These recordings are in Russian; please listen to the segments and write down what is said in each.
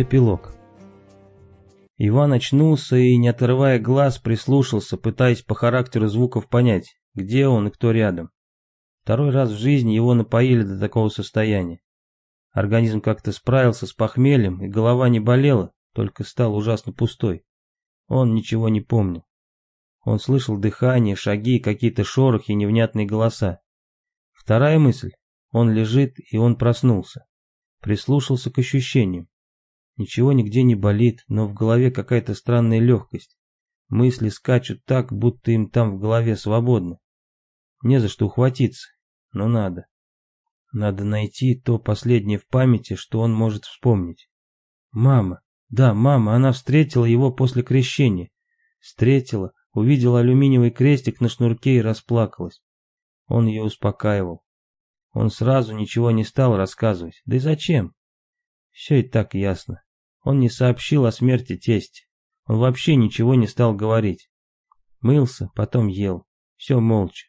Эпилог. Иван очнулся и, не отрывая глаз, прислушался, пытаясь по характеру звуков понять, где он и кто рядом. Второй раз в жизни его напоили до такого состояния. Организм как-то справился с похмельем, и голова не болела, только стал ужасно пустой. Он ничего не помнил. Он слышал дыхание, шаги, какие-то шорохи и невнятные голоса. Вторая мысль. Он лежит, и он проснулся. Прислушался к ощущениям. Ничего нигде не болит, но в голове какая-то странная легкость. Мысли скачут так, будто им там в голове свободно. Не за что ухватиться, но надо. Надо найти то последнее в памяти, что он может вспомнить. Мама. Да, мама, она встретила его после крещения. Встретила, увидела алюминиевый крестик на шнурке и расплакалась. Он ее успокаивал. Он сразу ничего не стал рассказывать. Да и зачем? Все и так ясно. Он не сообщил о смерти тести. Он вообще ничего не стал говорить. Мылся, потом ел. Все молча.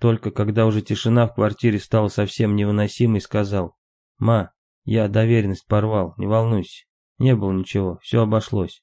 Только когда уже тишина в квартире стала совсем невыносимой, сказал. «Ма, я доверенность порвал, не волнуйся. Не было ничего, все обошлось».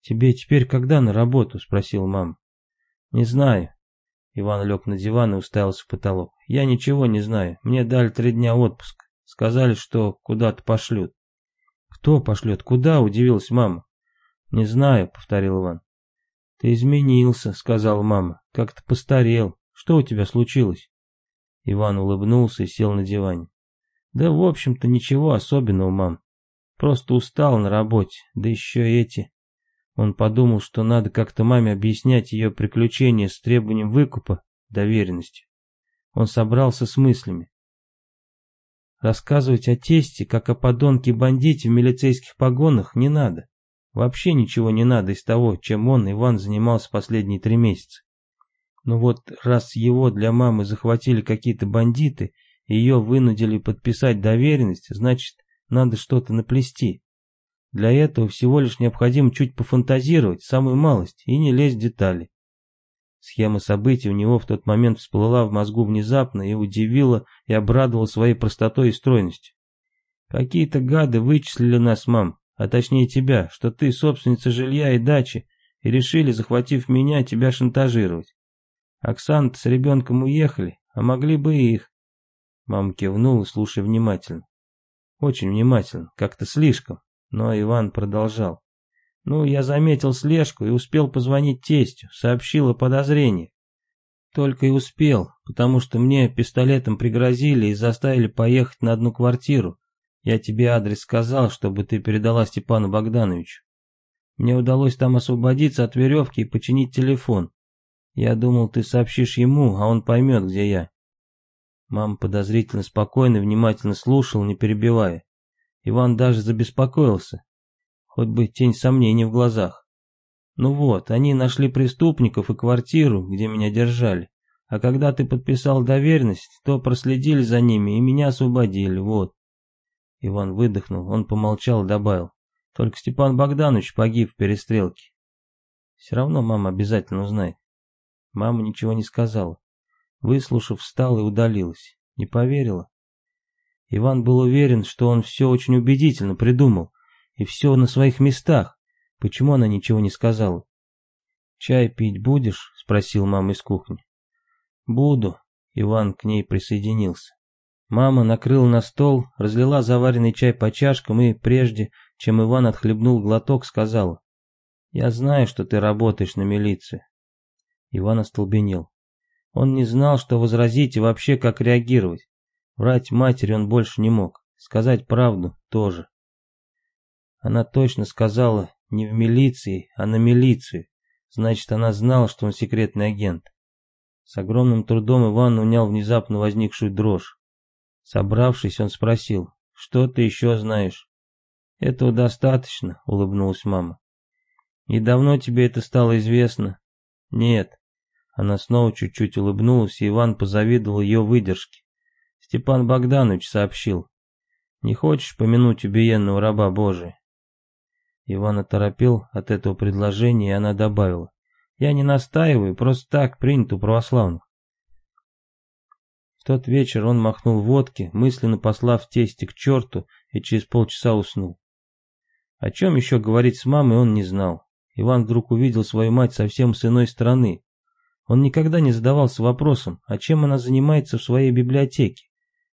«Тебе теперь когда на работу?» — спросил мама. «Не знаю». Иван лег на диван и уставился в потолок. «Я ничего не знаю. Мне дали три дня отпуск. Сказали, что куда-то пошлют. «Кто пошлет? Куда?» — удивилась мама. «Не знаю», — повторил Иван. «Ты изменился», — сказала мама. «Как-то постарел. Что у тебя случилось?» Иван улыбнулся и сел на диване. «Да, в общем-то, ничего особенного, мам. Просто устал на работе, да еще эти...» Он подумал, что надо как-то маме объяснять ее приключения с требованием выкупа, доверенности. Он собрался с мыслями. Рассказывать о тесте, как о подонке-бандите в милицейских погонах, не надо. Вообще ничего не надо из того, чем он, Иван, занимался последние три месяца. Но вот раз его для мамы захватили какие-то бандиты, и ее вынудили подписать доверенность, значит, надо что-то наплести. Для этого всего лишь необходимо чуть пофантазировать, самую малость, и не лезть в детали. Схема событий у него в тот момент всплыла в мозгу внезапно и удивила и обрадовала своей простотой и стройностью. Какие-то гады вычислили нас, мам, а точнее тебя, что ты собственница жилья и дачи, и решили, захватив меня, тебя шантажировать. оксана с ребенком уехали, а могли бы и их. Мама кивнула, слушая внимательно. Очень внимательно, как-то слишком, но Иван продолжал. Ну, я заметил слежку и успел позвонить тестю, сообщил о подозрении. Только и успел, потому что мне пистолетом пригрозили и заставили поехать на одну квартиру. Я тебе адрес сказал, чтобы ты передала Степану Богдановичу. Мне удалось там освободиться от веревки и починить телефон. Я думал, ты сообщишь ему, а он поймет, где я. Мама подозрительно спокойно и внимательно слушала, не перебивая. Иван даже забеспокоился хоть бы тень сомнений в глазах. Ну вот, они нашли преступников и квартиру, где меня держали. А когда ты подписал доверенность, то проследили за ними и меня освободили, вот. Иван выдохнул, он помолчал и добавил. Только Степан Богданович погиб в перестрелке. Все равно мама обязательно узнает. Мама ничего не сказала. Выслушав, встала и удалилась. Не поверила. Иван был уверен, что он все очень убедительно придумал, и все на своих местах. Почему она ничего не сказала? «Чай пить будешь?» — спросил мама из кухни. «Буду». Иван к ней присоединился. Мама накрыла на стол, разлила заваренный чай по чашкам и, прежде чем Иван отхлебнул глоток, сказала. «Я знаю, что ты работаешь на милиции». Иван остолбенел. Он не знал, что возразить и вообще как реагировать. Врать матери он больше не мог. Сказать правду тоже. Она точно сказала не в милиции, а на милицию. Значит, она знала, что он секретный агент. С огромным трудом Иван унял внезапно возникшую дрожь. Собравшись, он спросил, что ты еще знаешь? Этого достаточно, улыбнулась мама. И давно тебе это стало известно? Нет. Она снова чуть-чуть улыбнулась, и Иван позавидовал ее выдержке. Степан Богданович сообщил. Не хочешь помянуть убиенного раба Божия? Иван оторопел от этого предложения, и она добавила. «Я не настаиваю, просто так принято у православных». В тот вечер он махнул водки, мысленно послав тесте к черту, и через полчаса уснул. О чем еще говорить с мамой он не знал. Иван вдруг увидел свою мать совсем с иной стороны. Он никогда не задавался вопросом, а чем она занимается в своей библиотеке.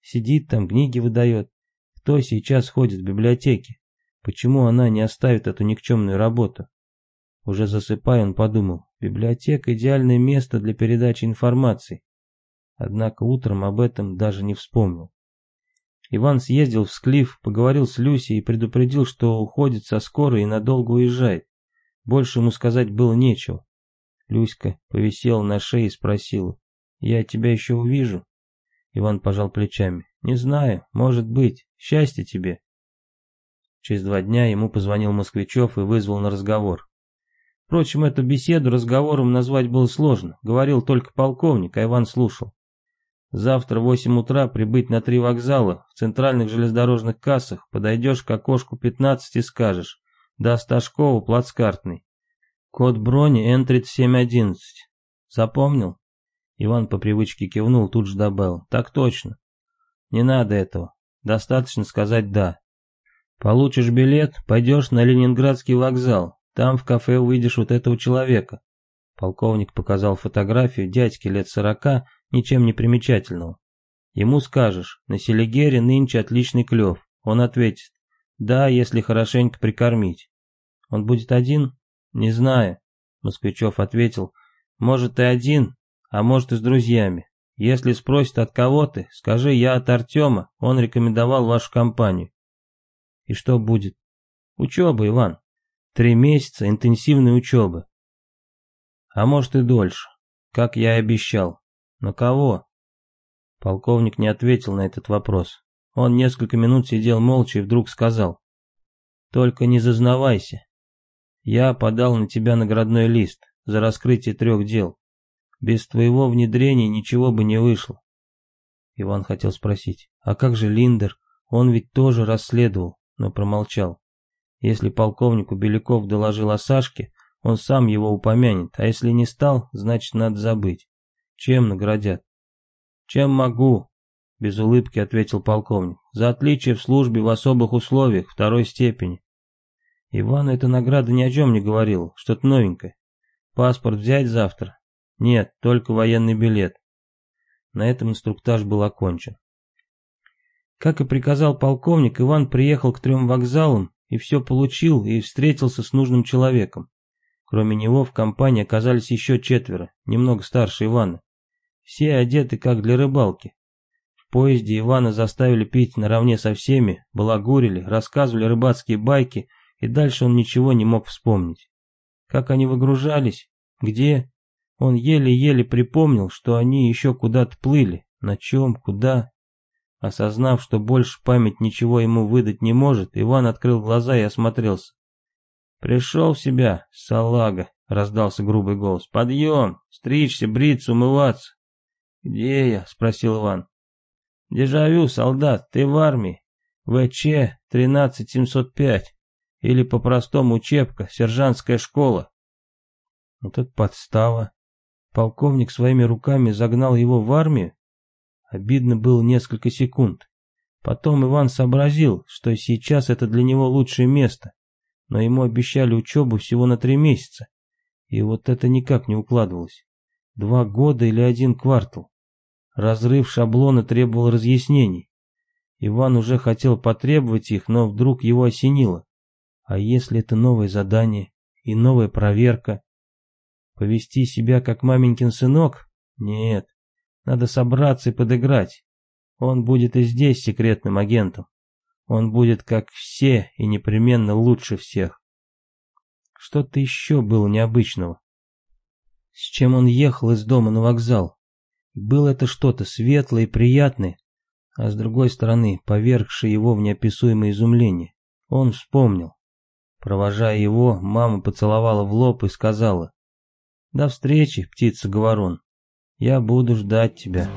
Сидит там, книги выдает. Кто сейчас ходит в библиотеке? Почему она не оставит эту никчемную работу? Уже засыпая, он подумал, библиотека – идеальное место для передачи информации. Однако утром об этом даже не вспомнил. Иван съездил в Склиф, поговорил с Люсей и предупредил, что уходит со скорой и надолго уезжает. Больше ему сказать было нечего. Люська повисела на шее и спросила, «Я тебя еще увижу?» Иван пожал плечами. «Не знаю, может быть. Счастья тебе». Через два дня ему позвонил Москвичев и вызвал на разговор. Впрочем, эту беседу разговором назвать было сложно. Говорил только полковник, а Иван слушал. Завтра в 8 утра прибыть на три вокзала, в центральных железнодорожных кассах, подойдешь к окошку 15 и скажешь «Да, Сташкова, плацкартный». Код брони Н-3711. Запомнил? Иван по привычке кивнул, тут же добавил. Так точно. Не надо этого. Достаточно сказать «да». Получишь билет, пойдешь на Ленинградский вокзал. Там в кафе увидишь вот этого человека. Полковник показал фотографию дядьки лет сорока, ничем не примечательного. Ему скажешь, на Селигере нынче отличный клев. Он ответит, да, если хорошенько прикормить. Он будет один? Не знаю. Москвичев ответил, может и один, а может и с друзьями. Если спросит от кого ты, скажи, я от Артема, он рекомендовал вашу компанию. И что будет? Учеба, Иван. Три месяца интенсивной учебы. А может и дольше, как я и обещал. На кого? Полковник не ответил на этот вопрос. Он несколько минут сидел молча и вдруг сказал. Только не зазнавайся. Я подал на тебя наградной лист за раскрытие трех дел. Без твоего внедрения ничего бы не вышло. Иван хотел спросить, а как же Линдер? Он ведь тоже расследовал, но промолчал. Если полковнику Беляков доложил о Сашке, он сам его упомянет, а если не стал, значит надо забыть. Чем наградят? Чем могу? Без улыбки ответил полковник. За отличие в службе в особых условиях второй степени. Ивану эта награда ни о чем не говорила, что-то новенькое. Паспорт взять завтра? Нет, только военный билет. На этом инструктаж был окончен. Как и приказал полковник, Иван приехал к трем вокзалам и все получил и встретился с нужным человеком. Кроме него в компании оказались еще четверо, немного старше Ивана. Все одеты как для рыбалки. В поезде Ивана заставили пить наравне со всеми, балагурили, рассказывали рыбацкие байки, и дальше он ничего не мог вспомнить. Как они выгружались? Где? Он еле-еле припомнил, что они еще куда-то плыли. На чем? Куда? Осознав, что больше память ничего ему выдать не может, Иван открыл глаза и осмотрелся. «Пришел в себя, салага», — раздался грубый голос. «Подъем! Стричься, бриться, умываться!» «Где я?» — спросил Иван. «Дежавю, солдат, ты в армии. ВЧ 13705. Или по-простому учебка, сержантская школа». Вот это подстава. Полковник своими руками загнал его в армию? Обидно было несколько секунд. Потом Иван сообразил, что сейчас это для него лучшее место, но ему обещали учебу всего на три месяца. И вот это никак не укладывалось. Два года или один квартал. Разрыв шаблона требовал разъяснений. Иван уже хотел потребовать их, но вдруг его осенило. А если это новое задание и новая проверка? Повести себя как маменькин сынок? Нет, надо собраться и подыграть. Он будет и здесь секретным агентом. Он будет как все и непременно лучше всех. Что-то еще было необычного. С чем он ехал из дома на вокзал? Было это что-то светлое и приятное, а с другой стороны, повергшее его в неописуемое изумление. Он вспомнил. Провожая его, мама поцеловала в лоб и сказала, «До встречи, птица-говорун, я буду ждать тебя».